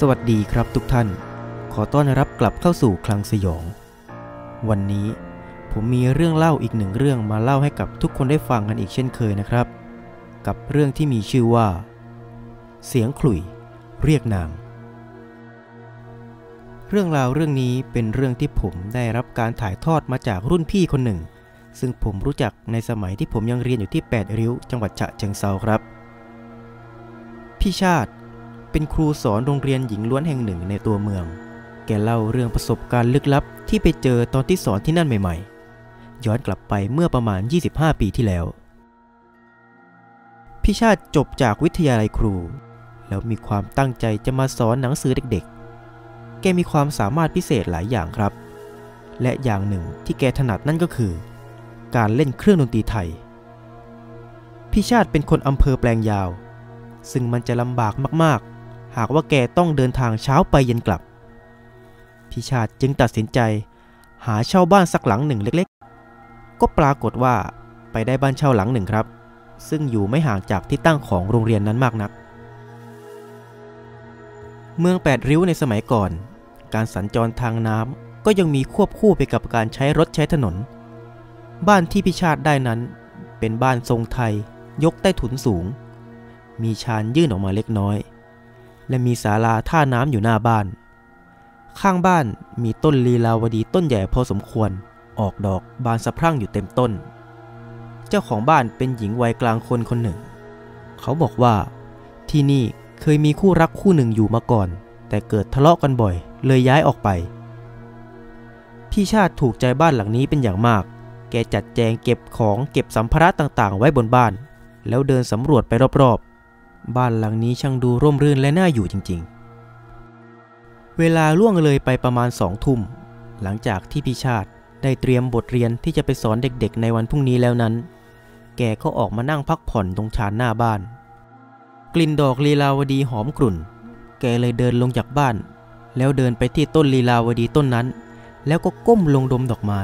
สวัสดีครับทุกท่าน ขอต้อนรับกลับเข้าสู่คลังสยอง วันนี้ผมมีเรื่องเล่าอีกหนึ่งเรื่องมาเล่าให้กับทุกคนได้ฟังกันอีกเช่นเคยนะครับ กับเรื่องที่มีชื่อว่า เสียงขลุ่ย เรียกนาง เรื่องราวเรื่องนี้เป็นเรื่องที่ผมได้รับการถ่ายทอดมาจากรุ่นพี่คนหนึ่ง ซึ่งผมรู้จักในสมัยที่ผมยังเรียนอยู่ที่ 8 ริ้ว จังหวัดฉะเชิงเซาครับ พี่ชาติ เป็นครูสอนโรงเรียนหญิงล้วนแห่งหนึ่งในตัวเมือง แกเล่าเรื่องประสบการณ์ลึกลับที่ไปเจอตอนที่สอนที่นั่นใหม่ ๆ ย้อนกลับไปเมื่อประมาณ 25 ปีที่แล้วพี่ชาติจบจากวิทยาลัยครู แล้วมีความตั้งใจจะมาสอนหนังสือเด็กๆ แกมีความสามารถพิเศษหลายอย่างครับ และอย่างหนึ่งที่แกถนัดนั่นก็คือ การเล่นเครื่องดนตรีไทยพี่ชาติเป็นคนอำเภอแปลงยาวซึ่งมันจะลำบากมากๆ หากว่าแกต้องเดินทางเช้าไปเย็นกลับ พี่ชาติจึงตัดสินใจ หาเช่าบ้านสักหลังหนึ่งเล็กๆ ก็ปรากฏว่าไปได้บ้านเช่าหลังหนึ่งครับ ซึ่งอยู่ไม่ห่างจากที่ตั้งของโรงเรียนนั้นมากนัก เมืองแปดริ้วในสมัยก่อน การสัญจรทางน้ำก็ยังมีควบคู่ไปกับการใช้รถใช้ถนน บ้านที่พิชาติได้นั้น เป็นบ้านทรงไทย ยกใต้ถุนสูง มีชานยื่นออกมาเล็กน้อย และมีศาลาท่าน้ำอยู่หน้าบ้าน ข้างบ้านมีต้นลีลาวดีต้นใหญ่พอสมควร ออกดอกบานสะพรั่งอยู่เต็มต้น เจ้าของบ้านเป็นหญิงวัยกลางคนคนหนึ่ง เขาบอกว่า ที่นี่เคยมีคู่รักคู่หนึ่งอยู่มาก่อน แต่เกิดทะเลาะกันบ่อย เลยย้ายออกไป พี่ชาติถูกใจบ้านหลังนี้เป็นอย่างมาก แกจัดแจงเก็บของเก็บสัมภาระต่างๆ ไว้บนบ้าน แล้วเดินสำรวจไปรอบๆ บ้านหลังนี้ช่างดูร่มรื่นและน่าอยู่จริง ๆ เวลาล่วงเลยไปประมาณสองทุ่ม หลังจากที่พี่ชาติได้เตรียมบทเรียนที่จะไปสอนเด็กๆ ในวันพรุ่งนี้แล้วนั้น แกก็ออกมานั่งพักผ่อนตรงชานหน้าบ้าน กลิ่นดอกลีลาวดีหอมกลุ่น แกเลยเดินลงจากบ้าน แล้วเดินไปที่ต้นลีลาวดีต้นนั้น แล้วก็ก้มลงดมดอกไม้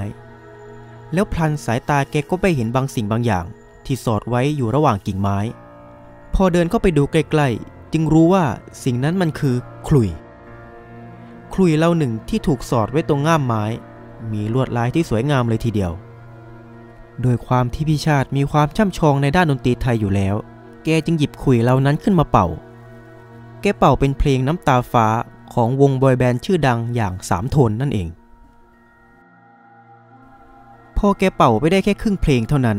แล้วพลันสายตาแกก็ไปเห็นบางสิ่งบางอย่าง ที่สอดไว้อยู่ระหว่างกิ่งไม้ พอเดินเข้าไปดูใกล้ๆ จึงรู้ว่าสิ่งนั้นมันคือขลุยขลุยเล่าหนึ่งที่ถูกสอดไว้ตรงง่ามไม้ มีลวดลายที่สวยงามเลยทีเดียว โดยความที่พี่ชาติมีความช่ำชองในด้านดนตรีไทยอยู่แล้ว แกจึงหยิบขลุยเหล่านั้นขึ้นมาเป่า แกเป่าเป็นเพลงน้ำตาฟ้าของวงบอยแบนด์ชื่อดังอย่างสามโทนนั่นเอง พอแกเป่าไปได้แค่ครึ่งเพลงเท่านั้น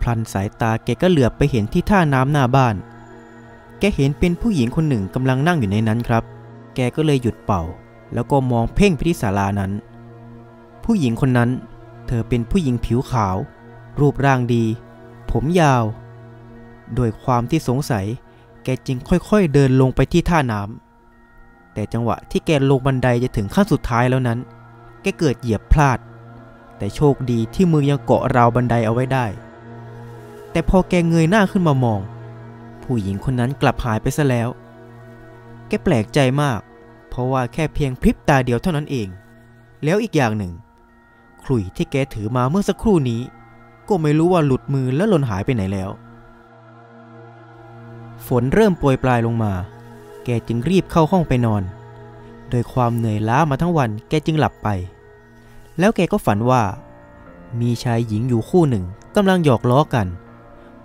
พลันสายตาแกก็เหลือบไปเห็นที่ท่าน้ำหน้าบ้าน แกเห็นเป็นผู้หญิงคนหนึ่งกำลังนั่งอยู่ในนั้นครับ แกก็เลยหยุดเป่า แล้วก็มองเพ่งไปที่ศาลานั้น ผู้หญิงคนนั้น เธอเป็นผู้หญิงผิวขาว รูปร่างดี ผมยาว โดยความที่สงสัย แกจึงค่อยๆเดินลงไปที่ท่าน้ำแต่จังหวะที่แกลงบันไดจะถึงขั้นสุดท้ายแล้วนั้น แกเกิดเหยียบพลาด แต่โชคดีที่มือยังเกาะราวบันไดเอาไว้ได้ แต่พอแกเงยหน้าขึ้นมามอง ผู้หญิงคนนั้นกลับหายไปซะแล้ว แกแปลกใจมาก เพราะว่าแค่เพียงพริบตาเดียวเท่านั้นเอง แล้วอีกอย่างหนึ่งขลุ่ยที่แกถือมาเมื่อสักครู่นี้ ก็ไม่รู้ว่าหลุดมือและหล่นหายไปไหนแล้ว ฝนเริ่มโปรยปลายลงมา แกจึงรีบเข้าห้องไปนอน โดยความเหนื่อยล้ามาทั้งวันแกจึงหลับไป แล้วแกก็ฝันว่า มีชายหญิงอยู่คู่หนึ่งกำลังหยอกล้อกัน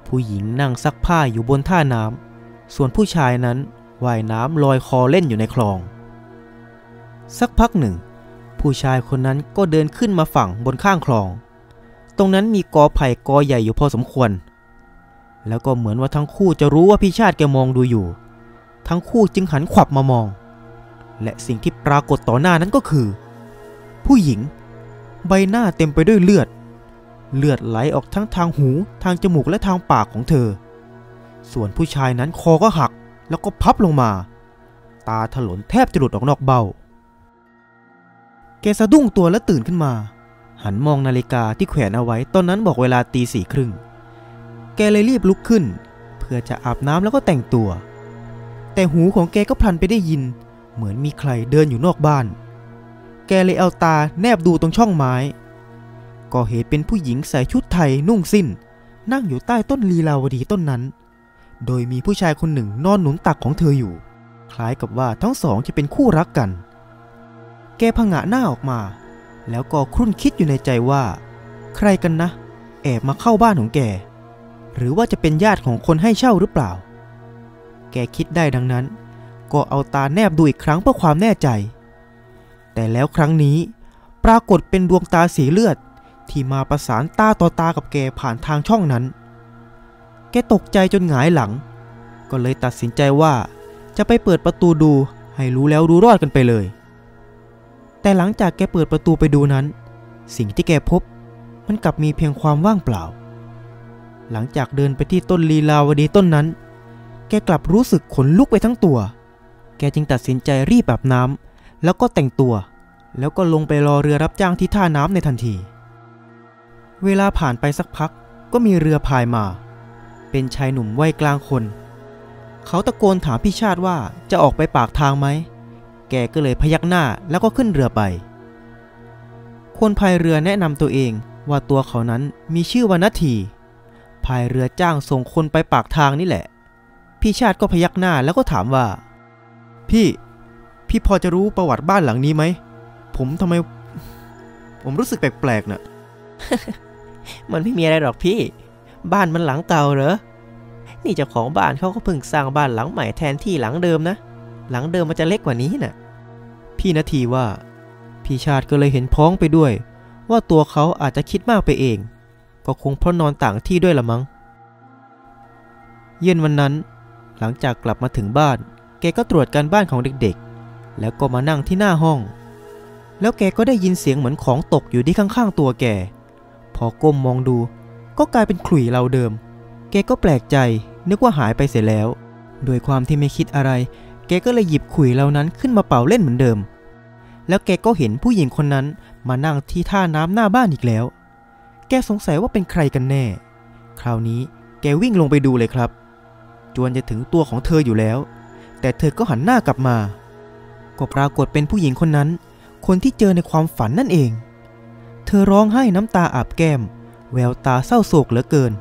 ผู้หญิงนั่งซักผ้าอยู่บนท่าน้ำ ส่วนผู้ชายนั้นว่ายน้ำลอยคอเล่นอยู่ในคลอง สักพักหนึ่ง ผู้ชายคนนั้นก็เดินขึ้นมาฝั่งบนข้างคลอง ตรงนั้นมีกอไผ่กอใหญ่อยู่พอสมควร แล้วก็เหมือนว่าทั้งคู่จะรู้ว่าพี่ชาติแกมองดูอยู่ ทั้งคู่จึงหันขวับมามอง และสิ่งที่ปรากฏต่อหน้านั้นก็คือ ผู้หญิง ใบหน้าเต็มไปด้วยเลือด เลือดไหลออกทั้งทางหู ทางจมูกและทางปากของเธอ ส่วนผู้ชายนั้นคอก็หักแล้วก็พับลงมา ตาถลนแทบจะหลุดออกนอกเบ้า แกสะดุ้งตัวและตื่นขึ้นมา หันมองนาฬิกาที่แขวนเอาไว้ตอนนั้นบอกเวลาตีสี่ครึ่ง แกเลยรีบลุกขึ้น เพื่อจะอาบน้ำแล้วก็แต่งตัว แต่หูของแกก็พลันไปได้ยิน เหมือนมีใครเดินอยู่นอกบ้าน แกเลยเอาตาแนบดูตรงช่องไม้ ก็เห็นเป็นผู้หญิงใส่ชุดไทยนุ่งสิ้น นั่งอยู่ใต้ต้นลีลาวดีต้นนั้น โดยมีผู้ชายคนหนึ่งนอนหนุนตักของเธออยู่คคล้ายกับว่าทั้งสองจะเป็นคู่รักกัน แกผงะหน้าออกมา แล้วก็ครุ่นคิดอยู่ในใจว่า ใครกันนะ แอบมาเข้าบ้านของแก หรือว่าจะเป็นญาติของคนให้เช่าหรือเปล่า แกคิดได้ดังนั้น ก็เอาตาแนบดูอีกครั้งเพื่อความแน่ใจ แต่แล้วครั้งนี้ปรากฏเป็นดวงตาสีเลือด ที่มาประสานตาต่อตากับแกผ่านทางช่องนั้น แกตกใจจนหงายหลัง ก็เลยตัดสินใจว่าจะไปเปิดประตูดูให้รู้แล้วรู้รอดกันไปเลย แต่หลังจากแกเปิดประตูไปดูนั้น สิ่งที่แกพบมันกลับมีเพียงความว่างเปล่า หลังจากเดินไปที่ต้นลีลาวดีต้นนั้น แกกลับรู้สึกขนลุกไปทั้งตัว แกจึงตัดสินใจรีบอาบน้ำแล้วก็แต่งตัว แล้วก็ลงไปรอเรือรับจ้างที่ท่าน้ำในทันที เวลาผ่านไปสักพักก็มีเรือพายมา เป็นชายหนุ่มวัยกลางคน เขาตะโกนถามพี่ชาติว่าจะออกไปปากทางไหม แกก็เลยพยักหน้าแล้วก็ขึ้นเรือไป คนพายเรือแนะนำตัวเองว่าตัวเขานั้นมีชื่อว่านาทีพายเรือจ้างส่งคนไปปากทางนี่แหละ พี่ชาติก็พยักหน้าแล้วก็ถามว่า พี่ พี่พอจะรู้ประวัติบ้านหลังนี้ไหม ผมทำไม ผมรู้สึกแปลกๆน่ะ มันไม่มีอะไรหรอกพี่ บ้านมันหลังเก่าเหรอ นี่เจ้าของบ้านเขาก็เพิ่งสร้างบ้านหลังใหม่แทนที่หลังเดิมนะ หลังเดิมมันจะเล็กกว่านี้น่ะ พี่นาทีว่า พี่ชาติก็เลยเห็นพ้องไปด้วย ว่าตัวเขาอาจจะคิดมากไปเอง ก็คงเพราะนอนต่างที่ด้วยละมั้ง เย็นวันนั้น หลังจากกลับมาถึงบ้าน แกก็ตรวจการบ้านของเด็กๆ แล้วก็มานั่งที่หน้าห้องแล้วแกก็ได้ยินเสียงเหมือนของตกอยู่ที่ข้างๆตัวแก พอก้มมองดู ก็กลายเป็นขลุ่ยเราเดิม แกก็แปลกใจนึกว่าหายไปเสียแล้วโดยความที่ไม่คิดอะไร แกก็เลยหยิบขลุ่ยเหล่านั้นขึ้นมาเป่าเล่นเหมือนเดิม แล้วแกก็เห็นผู้หญิงคนนั้นมานั่งที่ท่าน้ำหน้าบ้านอีกแล้ว แกสงสัยว่าเป็นใครกันแน่ คราวนี้แกวิ่งลงไปดูเลยครับ จวนจะถึงตัวของเธออยู่แล้ว แต่เธอก็หันหน้ากลับมา ก็ปรากฏเป็นผู้หญิงคนนั้น คนที่เจอในความฝันนั่นเอง เธอร้องไห้น้ำตาอาบแก้ม แววตาเศร้าโศกเหลือเกิน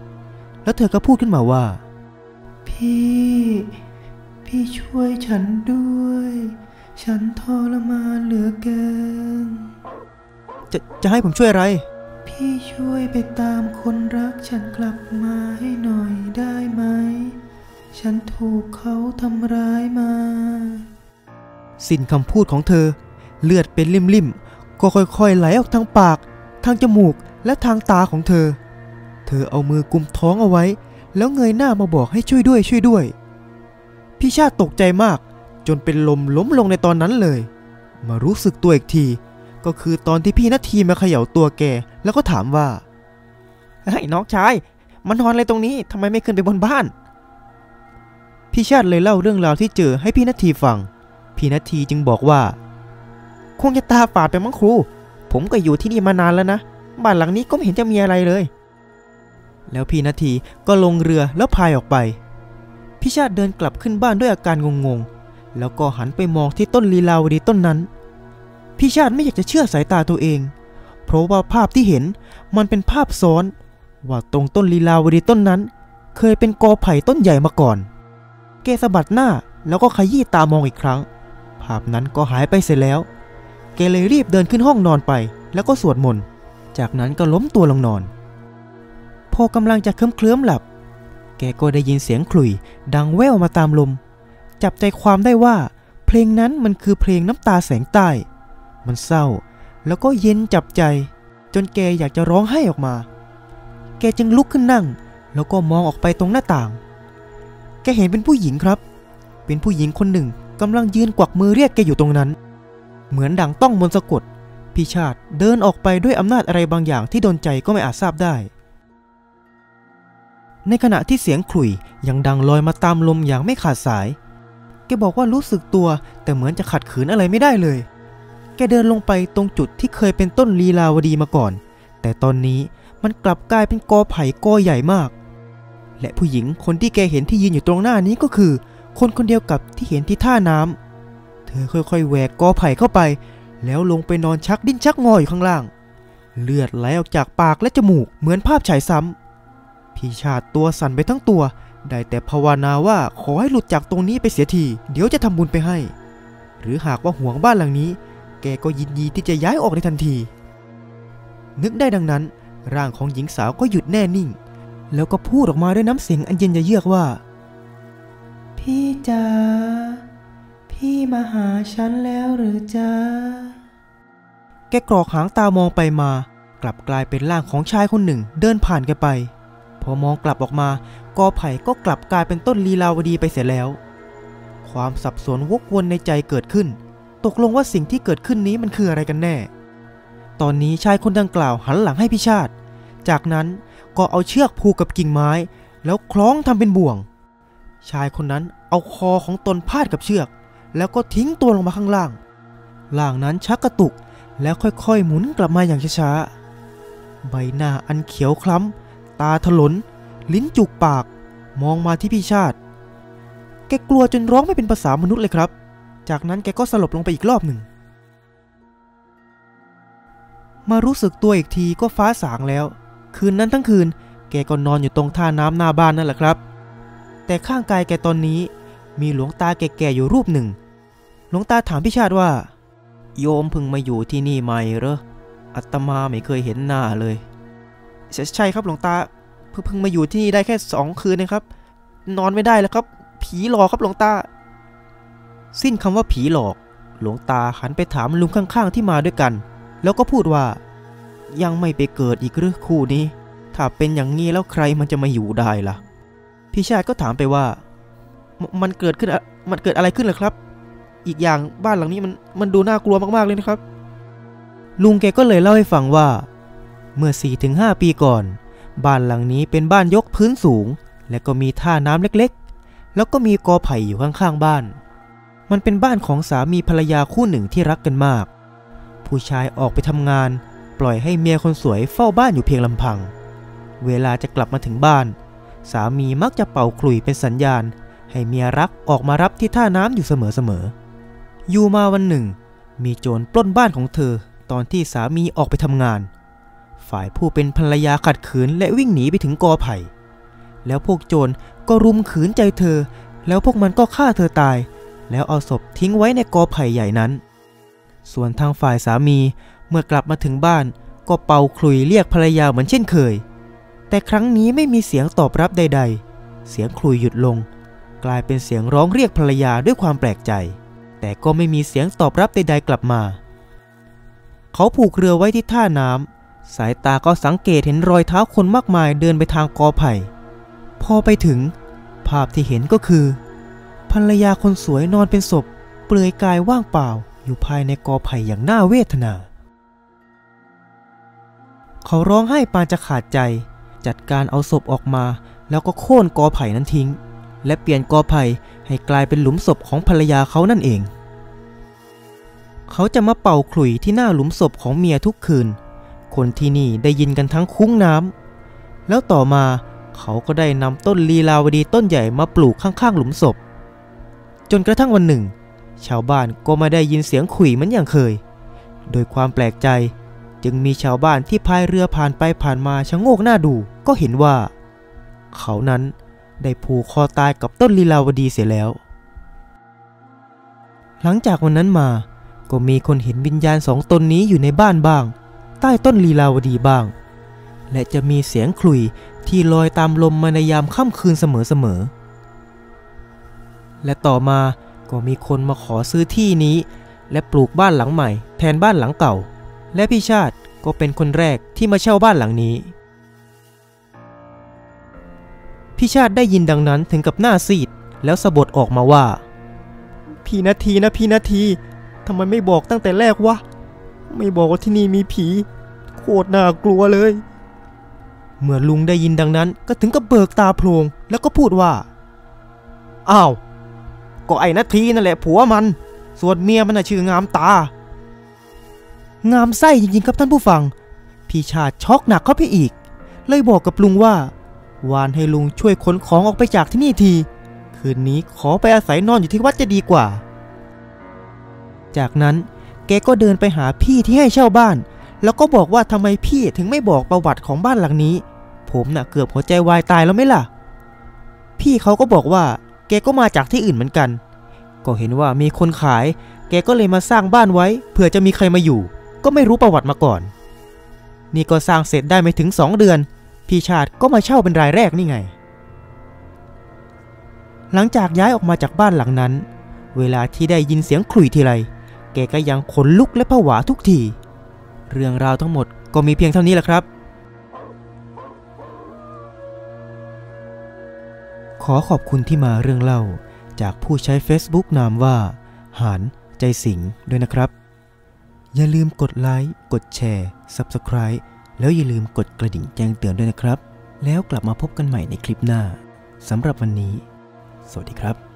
แล้วเธอก็พูดขึ้นมาว่า พี่ พี่ช่วยฉันด้วย ฉันทรมานเหลือเกิน จะจะให้ผมช่วยอะไร พี่ช่วยไปตามคนรักฉันกลับมาให้หน่อยได้ไหม ฉันถูกเขาทำร้ายมา สิ้นคำพูดของเธอ เลือดเป็นลิ่มๆก็ค่อยๆไหลออกทางปาก ทางจมูกและทางตาของเธอ เธอเอามือกุมท้องเอาไว้ แล้วเงยหน้ามาบอกให้ช่วยด้วยช่วยด้วย พี่ชาติตกใจมาก จนเป็นลมล้มลงในตอนนั้นเลย มารู้สึกตัวอีกที ก็คือตอนที่พี่นาทีมาเขย่าตัวแก แล้วก็ถามว่าเฮ้น้องชายมันนอนอะไรตรงนี้ทำไมไม่ขึ้นไปบนบ้าน พี่ชาติเลยเล่าเรื่องราวที่เจอให้พี่นาทีฟัง พี่นาทีจึงบอกว่า คงจะตาฝาดไปมั้งครู ผมก็อยู่ที่นี่มานานแล้วนะ บ้านหลังนี้ก็ไม่เห็นจะมีอะไรเลย แล้วพี่นาทีก็ลงเรือแล้วพายออกไปพี่ชาติเดินกลับขึ้นบ้านด้วยอาการงงๆ แล้วก็หันไปมองที่ต้นลีลาวดีต้นนั้นพี่ชาติไม่อยากจะเชื่อสายตาตัวเอง เพราะว่าภาพที่เห็นมันเป็นภาพซ้อน ว่าตรงต้นลีลาวดีต้นนั้น เคยเป็นกอไผ่ต้นใหญ่มาก่อนแกสะบัดหน้าแล้วก็ขยี้ตามองอีกครั้ง ภาพนั้นก็หายไปเสร็จแล้ว แกเลยรีบเดินขึ้นห้องนอนไป แล้วก็สวดมนต์ จากนั้นก็ล้มตัวลงนอน พอกำลังจะเคลิ้มเคลิ้มหลับ แกก็ได้ยินเสียงขลุ่ยดังแว่วมาตามลม จับใจความได้ว่า เพลงนั้นมันคือเพลงน้ำตาแสงใต้ มันเศร้า แล้วก็เย็นจับใจ จนแกอยากจะร้องไห้ออกมา แกจึงลุกขึ้นนั่ง แล้วก็มองออกไปตรงหน้าต่าง แกเห็นเป็นผู้หญิงครับ เป็นผู้หญิงคนหนึ่งกำลังยืนกวักมือเรียกแกอยู่ตรงนั้น เหมือนดังต้องมนสะกด พี่ชาติเดินออกไปด้วยอำนาจอะไรบางอย่างที่โดนใจก็ไม่อาจทราบได้ ในขณะที่เสียงขลุ่ยยังดังลอยมาตามลมอย่างไม่ขาดสาย แกบอกว่ารู้สึกตัว แต่เหมือนจะขัดขืนอะไรไม่ได้เลย แกเดินลงไปตรงจุดที่เคยเป็นต้นลีลาวดีมาก่อน แต่ตอนนี้มันกลับกลายเป็นกอไผ่กอใหญ่มาก และผู้หญิงคนที่แกเห็นที่ยืนอยู่ตรงหน้านี้ก็คือ คนคนเดียวกับที่เห็นที่ท่าน้ำ เธอค่อยๆแหวกกอไผ่เข้าไป แล้วลงไปนอนชักดิ้นชักงออยู่ข้างล่าง เลือดไหลออกจากปากและจมูกเหมือนภาพฉายซ้ำพี่ชาติตัวสั่นไปทั้งตัว ได้แต่ภาวนาว่าขอให้หลุดจากตรงนี้ไปเสียที เดี๋ยวจะทำบุญไปให้ หรือหากว่าห่วงบ้านหลังนี้ แกก็ยินดีที่จะย้ายออกในทันที นึกได้ดังนั้น ร่างของหญิงสาวก็หยุดแน่นิ่ง แล้วก็พูดออกมาด้วยน้ำเสียงอันเย็นยเยือกว่า พี่จ๋า พี่มาหาฉันแล้วหรือจ๊ะ แกกรอกหางตามองไปมา กลับกลายเป็นร่างของชายคนหนึ่งเดินผ่านแกไป พอมองกลับออกมากอไผ่ก็กลับกลายเป็นต้นลีลาวดีไปเสียแล้ว ความสับสนวกวนในใจเกิดขึ้น ตกลงว่าสิ่งที่เกิดขึ้นนี้มันคืออะไรกันแน่ ตอนนี้ชายคนดังกล่าวหันหลังให้พิชาติ จากนั้นก็เอาเชือกผูกกับกิ่งไม้ แล้วคล้องทำเป็นบ่วง ชายคนนั้นเอาคอของตนพาดกับเชือก แล้วก็ทิ้งตัวลงมาข้างล่าง ล่างนั้นชักกระตุกแล้วค่อยๆ หมุนกลับมาอย่างช้าๆ ใบหน้าอันเขียวคล้ำ ตาถลน ลิ้นจุกปาก มองมาที่พี่ชาติ แกกลัวจนร้องไม่เป็นภาษามนุษย์เลยครับ จากนั้นแกก็สลบลงไปอีกรอบหนึ่ง มารู้สึกตัวอีกทีก็ฟ้าสางแล้ว คืนนั้นทั้งคืน แกก็นอนอยู่ตรงท่าน้ำหน้าบ้านนั่นแหละครับ แต่ข้างกายแกตอนนี้มีหลวงตาแก่ๆอยู่รูปหนึ่ง หลวงตาถามพี่ชาติว่า โยมพิ่งมาอยู่ที่นี่ใหม่เหรออาตมาไม่เคยเห็นหน้าเลยใช่ครับหลวงตาเพิ่งเพิ่งมาอยู่ที่นี่ได้แค่สองคืนนะครับ นอนไม่ได้แล้วครับ ผีหลอกครับหลวงตา สิ้นคำว่าผีหลอก หลวงตาหันไปถามลุงข้างๆที่มาด้วยกัน แล้วก็พูดว่า ยังไม่ไปเกิดอีกหรือคู่นี้ ถ้าเป็นอย่างนี้แล้วใครมันจะมาอยู่ได้ล่ะ พี่ชาติก็ถามไปว่ามมันเกิดขึ้นมันเกิดอะไรขึ้นเหรอครับ อีกอย่างบ้านหลังนี้มันมันดูน่ากลัวมากๆเลยนะครับ ลุงแกก็เลยเล่าให้ฟังว่า เมื่อ 4-5 ปีก่อน บ้านหลังนี้เป็นบ้านยกพื้นสูง และก็มีท่าน้ำเล็กๆ แล้วก็มีกอไผ่อยู่ข้างๆบ้าน มันเป็นบ้านของสามีภรรยาคู่หนึ่งที่รักกันมาก ผู้ชายออกไปทำงาน ปล่อยให้เมียคนสวยเฝ้าบ้านอยู่เพียงลำพัง เวลาจะกลับมาถึงบ้าน สามีมักจะเป่าขลุ่ยเป็นสัญญาณ ให้เมียรักออกมารับที่ท่าน้ำอยู่เสมอๆ อยู่มาวันหนึ่ง มีโจรปล้นบ้านของเธอตอนที่สามีออกไปทำงาน ฝ่ายผู้เป็นภรรยาขัดขืนและวิ่งหนีไปถึงกอไผ่ แล้วพวกโจรก็รุมขืนใจเธอ แล้วพวกมันก็ฆ่าเธอตาย แล้วเอาศพทิ้งไว้ในกอไผ่ใหญ่นั้น ส่วนทางฝ่ายสามีเมื่อกลับมาถึงบ้านก็เป่าขลุ่ยเรียกภรรยาเหมือนเช่นเคย แต่ครั้งนี้ไม่มีเสียงตอบรับใด ๆ เสียงขลุ่ยหยุดลง กลายเป็นเสียงร้องเรียกภรรยาด้วยความแปลกใจ แต่ก็ไม่มีเสียงตอบรับใดๆกลับมา เขาผูกเรือไว้ที่ท่าน้ำสายตาก็สังเกตเห็นรอยเท้าคนมากมายเดินไปทางกอไผ่ พอไปถึง ภาพที่เห็นก็คือ ภรรยาคนสวยนอนเป็นศพ เปลือยกายว่างเปล่าอยู่ภายในกอไผ่อย่างน่าเวทนา เขาร้องไห้ปานจะขาดใจ จัดการเอาศพออกมา แล้วก็โค่นกอไผ่นั้นทิ้ง และเปลี่ยนกอไผ่ให้กลายเป็นหลุมศพของภรรยาเขานั่นเอง เขาจะมาเป่าขลุ่ยที่หน้าหลุมศพของเมียทุกคืน คนที่นี่ได้ยินกันทั้งคุ้งน้ำแล้วต่อมาเขาก็ได้นำต้นลีลาวดีต้นใหญ่มาปลูกข้างๆหลุมศพ จนกระทั่งวันหนึ่ง ชาวบ้านก็มาได้ยินเสียงขลุ่ยเหมือนอย่างเคย โดยความแปลกใจจึงมีชาวบ้านที่พายเรือผ่านไปผ่านมาชะโงกหน้าดูก็เห็นว่า เขานั้น ได้ผูกคอตายกับต้นลีลาวดีเสียแล้ว หลังจากวันนั้นมาก็มีคนเห็นวิญญาณสองตนนี้อยู่ในบ้านบ้าง ใต้ต้นลีลาวดีบ้าง และจะมีเสียงขลุ่ยที่ลอยตามลมมาในยามค่ำคืนเสมอๆและต่อมาก็มีคนมาขอซื้อที่นี้ และปลูกบ้านหลังใหม่ แทนบ้านหลังเก่า และพี่ชาติก็เป็นคนแรกที่มาเช่าบ้านหลังนี้ พี่ชาติได้ยินดังนั้นถึงกับหน้าซีด แล้วสะบดออกมาว่า พี่นาทีนะพี่นาทีทำไมไม่บอกตั้งแต่แรกวะ ไม่บอกว่าที่นี่มีผี โคตรน่ากลัวเลย เมื่อลุงได้ยินดังนั้นก็ถึงกับเบิกตาโพลงแล้วก็พูดว่า อ้าว ก็ไอ้นาทีนั่นแหละผัวมัน ส่วนเมียมันน่ะชื่องามตา งามไส้จริงๆครับท่านผู้ฟัง พี่ชาติช็อกหนักเข้าไปอีก เลยบอกกับลุงว่า วานให้ลุงช่วยขนของออกไปจากที่นี่ที คืนนี้ขอไปอาศัยนอนอยู่ที่วัดจะดีกว่า จากนั้นแกก็เดินไปหาพี่ที่ให้เช่าบ้าน แล้วก็บอกว่าทำไมพี่ถึงไม่บอกประวัติของบ้านหลังนี้ ผมน่ะเกือบหัวใจวายตายแล้วไหมล่ะพพี่เขาก็บอกว่า แกก็มาจากที่อื่นเหมือนกัน ก็เห็นว่ามีคนขาย แกก็เลยมาสร้างบ้านไว้เผื่อจะมีใครมาอยู่ ก็ไม่รู้ประวัติมาก่อน นี่ก็สร้างเสร็จได้ไม่ถึงสองเดือน พี่ชาติก็มาเช่าเป็นรายแรกนี่ไง หลังจากย้ายออกมาจากบ้านหลังนั้น เวลาที่ได้ยินเสียงขลุ่ยทีไร แกก็ยังขนลุกและผวาทุกที เรื่องราวทั้งหมดก็มีเพียงเท่านี้แหละครับ ขอขอบคุณที่มาเรื่องเล่าจากผู้ใช้ Facebook นามว่า หานใจสิงด้วยนะครับ อย่าลืมกดไลค์ กดแชร์ Subscribe แล้วอย่าลืมกดกระดิ่งแจ้งเตือนด้วยนะครับ แล้วกลับมาพบกันใหม่ในคลิปหน้าสำหรับวันนี้ สวัสดีครับ